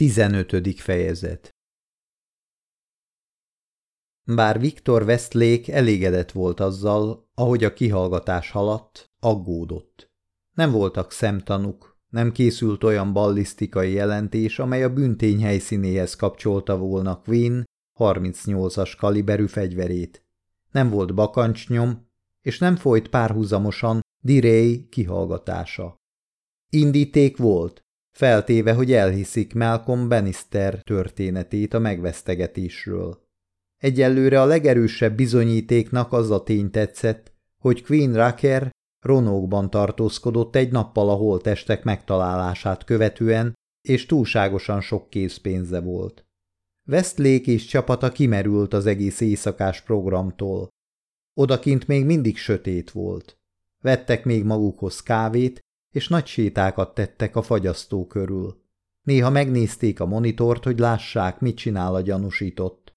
15. fejezet Bár Viktor Westlake elégedett volt azzal, ahogy a kihallgatás haladt, aggódott. Nem voltak szemtanuk, nem készült olyan ballisztikai jelentés, amely a büntény helyszínéhez kapcsolta volna Queen 38-as kaliberű fegyverét. Nem volt bakancsnyom, és nem folyt párhuzamosan Diray kihallgatása. Indíték volt, feltéve, hogy elhiszik Malcolm Bannister történetét a megvesztegetésről. Egyelőre a legerősebb bizonyítéknak az a tény tetszett, hogy Queen Racker ronókban tartózkodott egy nappal a holtestek megtalálását követően, és túlságosan sok készpénze volt. Westlake és csapata kimerült az egész éjszakás programtól. Odakint még mindig sötét volt. Vettek még magukhoz kávét, és nagy sétákat tettek a fagyasztó körül. Néha megnézték a monitort, hogy lássák, mit csinál a gyanúsított.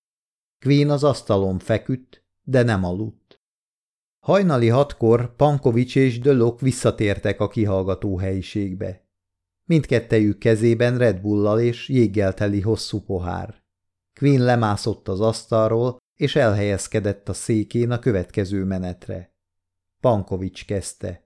Queen az asztalon feküdt, de nem aludt. Hajnali hatkor Pankovics és Dölok visszatértek a kihallgató helyiségbe. Mindkettejük kezében Red Bullal és jéggel teli hosszú pohár. Queen lemászott az asztalról, és elhelyezkedett a székén a következő menetre. Pankovics kezdte.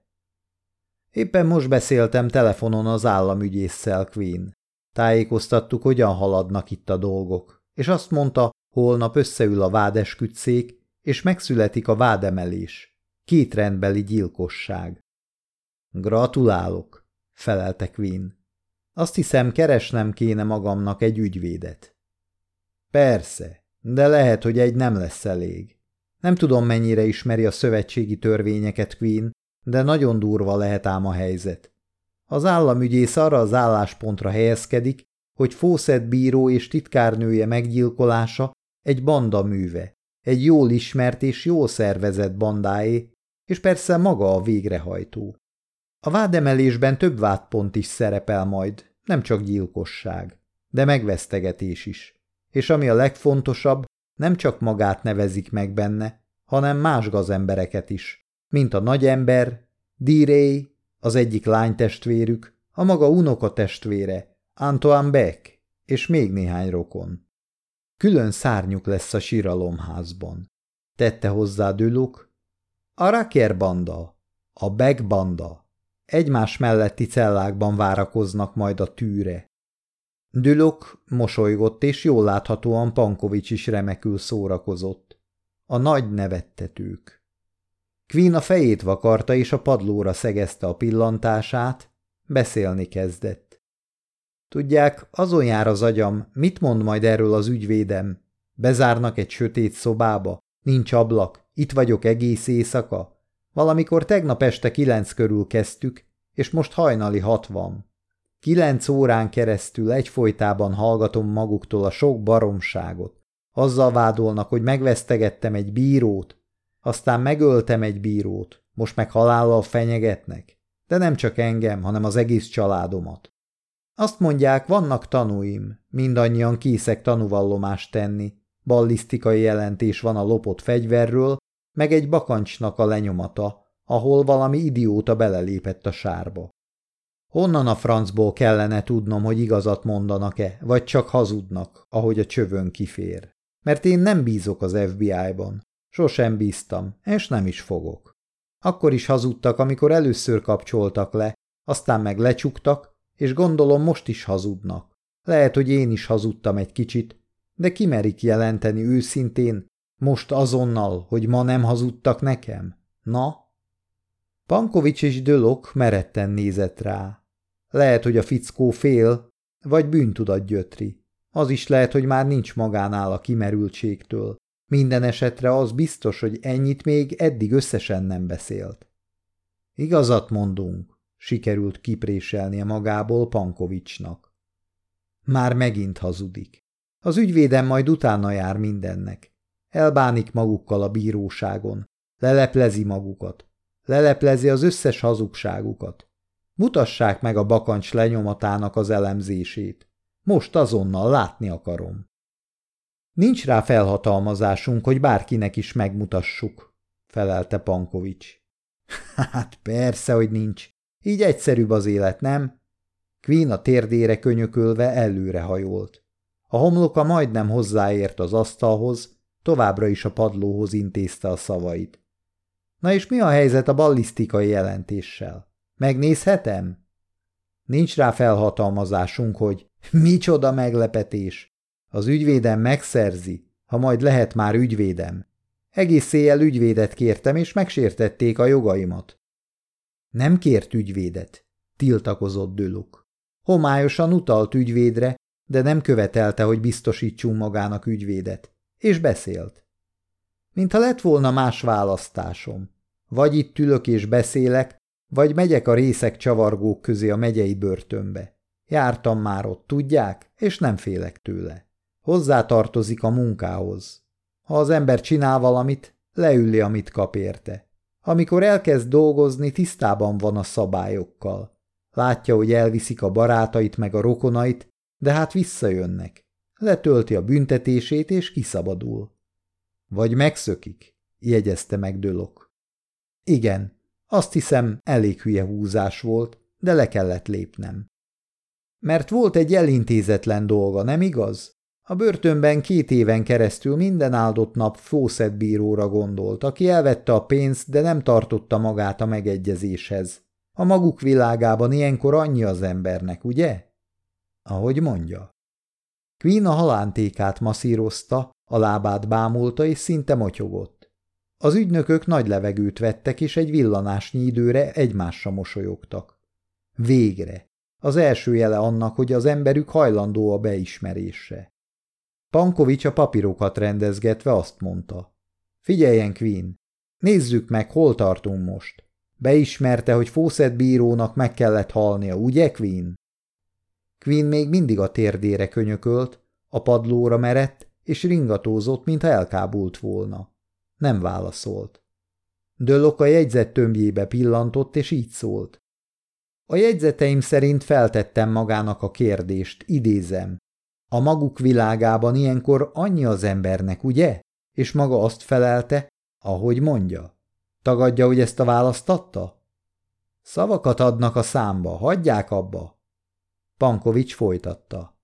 Éppen most beszéltem telefonon az államügyésszel, Queen. Tájékoztattuk, hogyan haladnak itt a dolgok, és azt mondta, holnap összeül a vádeskütszék, és megszületik a vádemelés. Két rendbeli gyilkosság. Gratulálok, felelte Queen. Azt hiszem, keresnem kéne magamnak egy ügyvédet. Persze, de lehet, hogy egy nem lesz elég. Nem tudom, mennyire ismeri a szövetségi törvényeket, Queen, de nagyon durva lehet ám a helyzet. Az államügyész arra az álláspontra helyezkedik, hogy Fawcett bíró és titkárnője meggyilkolása egy banda műve, egy jól ismert és jól szervezett bandáé, és persze maga a végrehajtó. A vádemelésben több vádpont is szerepel majd, nem csak gyilkosság, de megvesztegetés is. És ami a legfontosabb, nem csak magát nevezik meg benne, hanem más gazembereket is, mint a nagyember, Diré, az egyik lánytestvérük, a maga unoka testvére, Antoine Beck, és még néhány rokon. Külön szárnyuk lesz a síralomházban. Tette hozzá Düluk. A Raker banda, a Beck banda. Egymás melletti cellákban várakoznak majd a tűre. Dülok mosolygott, és jól láthatóan Pankovics is remekül szórakozott. A nagy nevettetők. Queen a fejét vakarta, és a padlóra szegezte a pillantását, beszélni kezdett. Tudják, azon jár az agyam, mit mond majd erről az ügyvédem? Bezárnak egy sötét szobába, nincs ablak, itt vagyok egész éjszaka. Valamikor tegnap este kilenc körül kezdtük, és most hajnali hat van. Kilenc órán keresztül egyfolytában hallgatom maguktól a sok baromságot. Azzal vádolnak, hogy megvesztegettem egy bírót, aztán megöltem egy bírót, most meg halállal fenyegetnek. De nem csak engem, hanem az egész családomat. Azt mondják, vannak tanúim, mindannyian készek tanúvallomást tenni. Ballisztikai jelentés van a lopott fegyverről, meg egy bakancsnak a lenyomata, ahol valami idióta belelépett a sárba. Honnan a francból kellene tudnom, hogy igazat mondanak-e, vagy csak hazudnak, ahogy a csövön kifér? Mert én nem bízok az FBI-ban. Sosem bíztam, és nem is fogok. Akkor is hazudtak, amikor először kapcsoltak le, aztán meg lecsuktak, és gondolom most is hazudnak. Lehet, hogy én is hazudtam egy kicsit, de kimerik jelenteni őszintén, most azonnal, hogy ma nem hazudtak nekem? Na? Pankovics és Dölok meretten nézett rá. Lehet, hogy a fickó fél, vagy bűntudat gyötri. Az is lehet, hogy már nincs magánál a kimerültségtől. Minden esetre az biztos, hogy ennyit még eddig összesen nem beszélt. Igazat mondunk, sikerült kipréselnie magából Pankovicsnak. Már megint hazudik. Az ügyvédem majd utána jár mindennek. Elbánik magukkal a bíróságon. Leleplezi magukat. Leleplezi az összes hazugságukat. Mutassák meg a bakancs lenyomatának az elemzését. Most azonnal látni akarom. Nincs rá felhatalmazásunk, hogy bárkinek is megmutassuk, felelte Pankovics. Hát persze, hogy nincs. Így egyszerűbb az élet, nem? Queen a térdére könyökölve előre hajolt. A homloka majdnem hozzáért az asztalhoz, továbbra is a padlóhoz intézte a szavait. Na és mi a helyzet a ballisztikai jelentéssel? Megnézhetem? Nincs rá felhatalmazásunk, hogy micsoda meglepetés. Az ügyvédem megszerzi, ha majd lehet már ügyvédem. Egész éjjel ügyvédet kértem, és megsértették a jogaimat. Nem kért ügyvédet, tiltakozott Döluk. Homályosan utalt ügyvédre, de nem követelte, hogy biztosítsunk magának ügyvédet. És beszélt. Mintha lett volna más választásom. Vagy itt ülök és beszélek, vagy megyek a részek csavargók közé a megyei börtönbe. Jártam már ott, tudják, és nem félek tőle. Hozzá tartozik a munkához. Ha az ember csinál valamit, leülli, amit kap érte. Amikor elkezd dolgozni, tisztában van a szabályokkal. Látja, hogy elviszik a barátait meg a rokonait, de hát visszajönnek. Letölti a büntetését és kiszabadul. Vagy megszökik, jegyezte meg Dölok. Igen, azt hiszem elég hülye húzás volt, de le kellett lépnem. Mert volt egy elintézetlen dolga, nem igaz? A börtönben két éven keresztül minden áldott nap fószetbíróra gondolt, aki elvette a pénzt, de nem tartotta magát a megegyezéshez. A maguk világában ilyenkor annyi az embernek, ugye? Ahogy mondja. Queen a halántékát masszírozta, a lábát bámulta és szinte motyogott. Az ügynökök nagy levegőt vettek, és egy villanásnyi időre egymásra mosolyogtak. Végre! Az első jele annak, hogy az emberük hajlandó a beismerésre. Pankovics a papírokat rendezgetve azt mondta. Figyeljen, Queen, nézzük meg, hol tartunk most. Beismerte, hogy Fawcett bírónak meg kellett halnia, ugye, Queen? Queen még mindig a térdére könyökölt, a padlóra merett, és ringatózott, mintha elkábult volna. Nem válaszolt. Döllok a jegyzet tömbjébe pillantott, és így szólt. A jegyzeteim szerint feltettem magának a kérdést, idézem. A maguk világában ilyenkor annyi az embernek, ugye? És maga azt felelte, ahogy mondja. Tagadja, hogy ezt a választ adta? Szavakat adnak a számba, hagyják abba. Pankovics folytatta.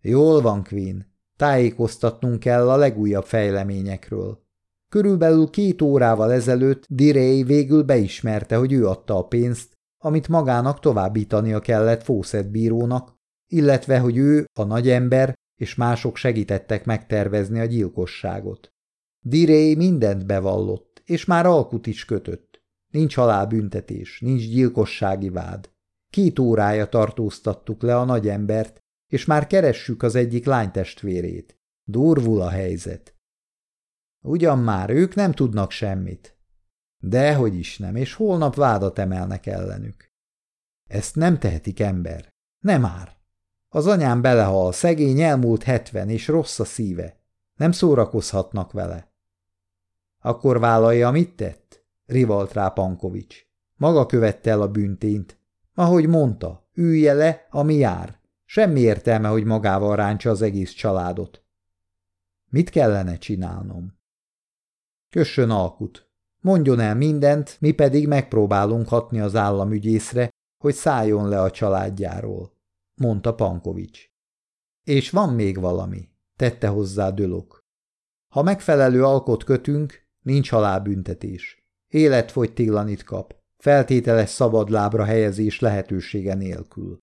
Jól van, Queen. Tájékoztatnunk kell a legújabb fejleményekről. Körülbelül két órával ezelőtt Direy végül beismerte, hogy ő adta a pénzt, amit magának továbbítania kellett Fawcett bírónak, illetve hogy ő, a nagyember, és mások segítettek megtervezni a gyilkosságot. Diré mindent bevallott, és már alkut is kötött. Nincs halálbüntetés, nincs gyilkossági vád. Két órája tartóztattuk le a nagyembert, és már keressük az egyik lánytestvérét. Durvul a helyzet. Ugyan már, ők nem tudnak semmit. Dehogy is nem, és holnap vádat emelnek ellenük. Ezt nem tehetik ember. Nem már. Az anyám belehal, szegény elmúlt hetven, és rossz a szíve. Nem szórakozhatnak vele. Akkor vállalja, mit tett? Rivalt rá Pankovics. Maga követte el a büntényt. Ahogy mondta, ülje le, ami jár. Semmi értelme, hogy magával ráncsa az egész családot. Mit kellene csinálnom? Kössön alkut. Mondjon el mindent, mi pedig megpróbálunk hatni az államügyészre, hogy szálljon le a családjáról mondta Pankovics. És van még valami, tette hozzá Dölok. Ha megfelelő alkot kötünk, nincs halálbüntetés. Életfogytiglanit kap, feltételes szabadlábra helyezés lehetősége nélkül.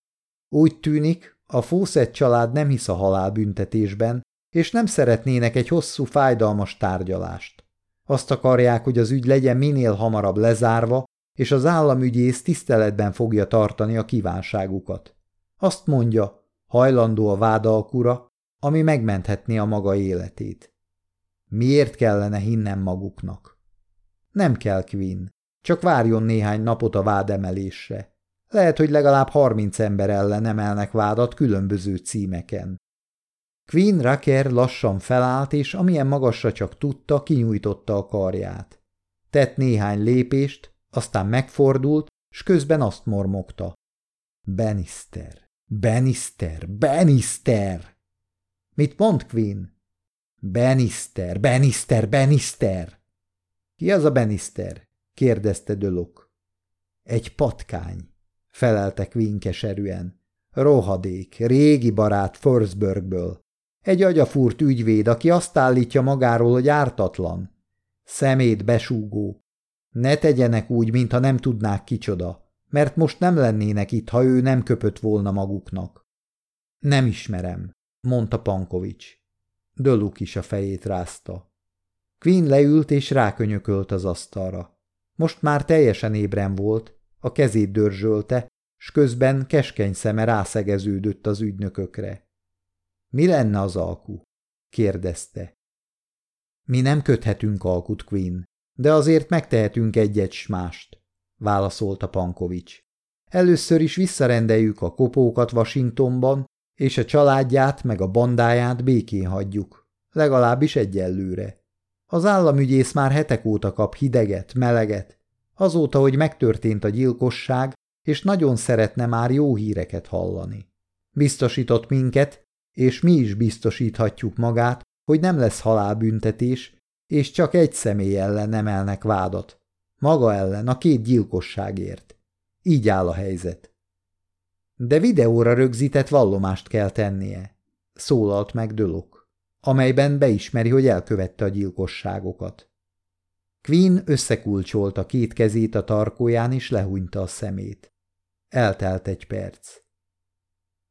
Úgy tűnik, a Fószett család nem hisz a halálbüntetésben, és nem szeretnének egy hosszú, fájdalmas tárgyalást. Azt akarják, hogy az ügy legyen minél hamarabb lezárva, és az államügyész tiszteletben fogja tartani a kívánságukat. Azt mondja, hajlandó a vádalkura, ami megmenthetné a maga életét. Miért kellene hinnem maguknak? Nem kell, Quinn. Csak várjon néhány napot a vádemelésre. Lehet, hogy legalább harminc ember ellen emelnek vádat különböző címeken. Queen Racker lassan felállt, és amilyen magasra csak tudta, kinyújtotta a karját. Tett néhány lépést, aztán megfordult, s közben azt mormogta. Benister. Benister, Benister! Mit mond Queen? Benister, Benister, Benister! Ki az a Benister? kérdezte Dölok. Egy patkány, felelte Queen keserűen. Rohadék, régi barát Forsbergből. Egy agyafúrt ügyvéd, aki azt állítja magáról, hogy ártatlan. Szemét besúgó. Ne tegyenek úgy, mintha nem tudnák kicsoda, mert most nem lennének itt, ha ő nem köpött volna maguknak. Nem ismerem, mondta Pankovics. Döluk is a fejét rázta. Quinn leült és rákönyökölt az asztalra. Most már teljesen ébren volt, a kezét dörzsölte, s közben keskeny szeme rászegeződött az ügynökökre. Mi lenne az alku? kérdezte. Mi nem köthetünk alkut, Quinn, de azért megtehetünk egyet s mást, válaszolta Pankovics. Először is visszarendeljük a kopókat Washingtonban, és a családját meg a bandáját békén hagyjuk, legalábbis egyelőre. Az államügyész már hetek óta kap hideget, meleget, azóta, hogy megtörtént a gyilkosság, és nagyon szeretne már jó híreket hallani. Biztosított minket, és mi is biztosíthatjuk magát, hogy nem lesz halálbüntetés, és csak egy személy ellen emelnek vádat. Maga ellen, a két gyilkosságért. Így áll a helyzet. De videóra rögzített vallomást kell tennie, szólalt meg Dölok, amelyben beismeri, hogy elkövette a gyilkosságokat. Queen összekulcsolta két kezét a tarkóján, és lehúnyta a szemét. Eltelt egy perc.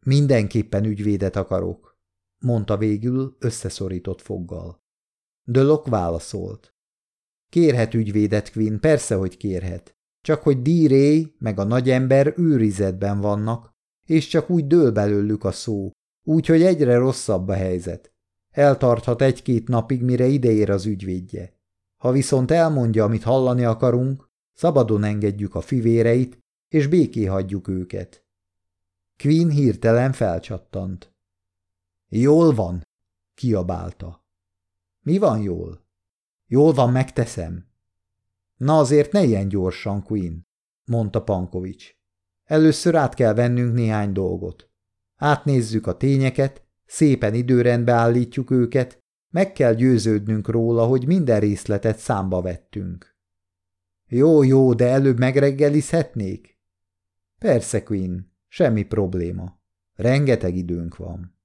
Mindenképpen ügyvédet akarok, mondta végül összeszorított foggal. Dölok válaszolt. Kérhet ügyvédet, Quinn, persze, hogy kérhet. Csak hogy D. meg a nagyember őrizetben vannak, és csak úgy dől belőlük a szó, úgyhogy egyre rosszabb a helyzet. Eltarthat egy-két napig, mire ideér az ügyvédje. Ha viszont elmondja, amit hallani akarunk, szabadon engedjük a fivéreit, és béké hagyjuk őket. Queen hirtelen felcsattant. Jól van, kiabálta. Mi van jól? Jól van, megteszem. Na azért ne ilyen gyorsan, Queen, mondta Pankovics. Először át kell vennünk néhány dolgot. Átnézzük a tényeket, szépen időrendbe állítjuk őket, meg kell győződnünk róla, hogy minden részletet számba vettünk. Jó, jó, de előbb megreggelizhetnék? Persze, Queen, semmi probléma. Rengeteg időnk van.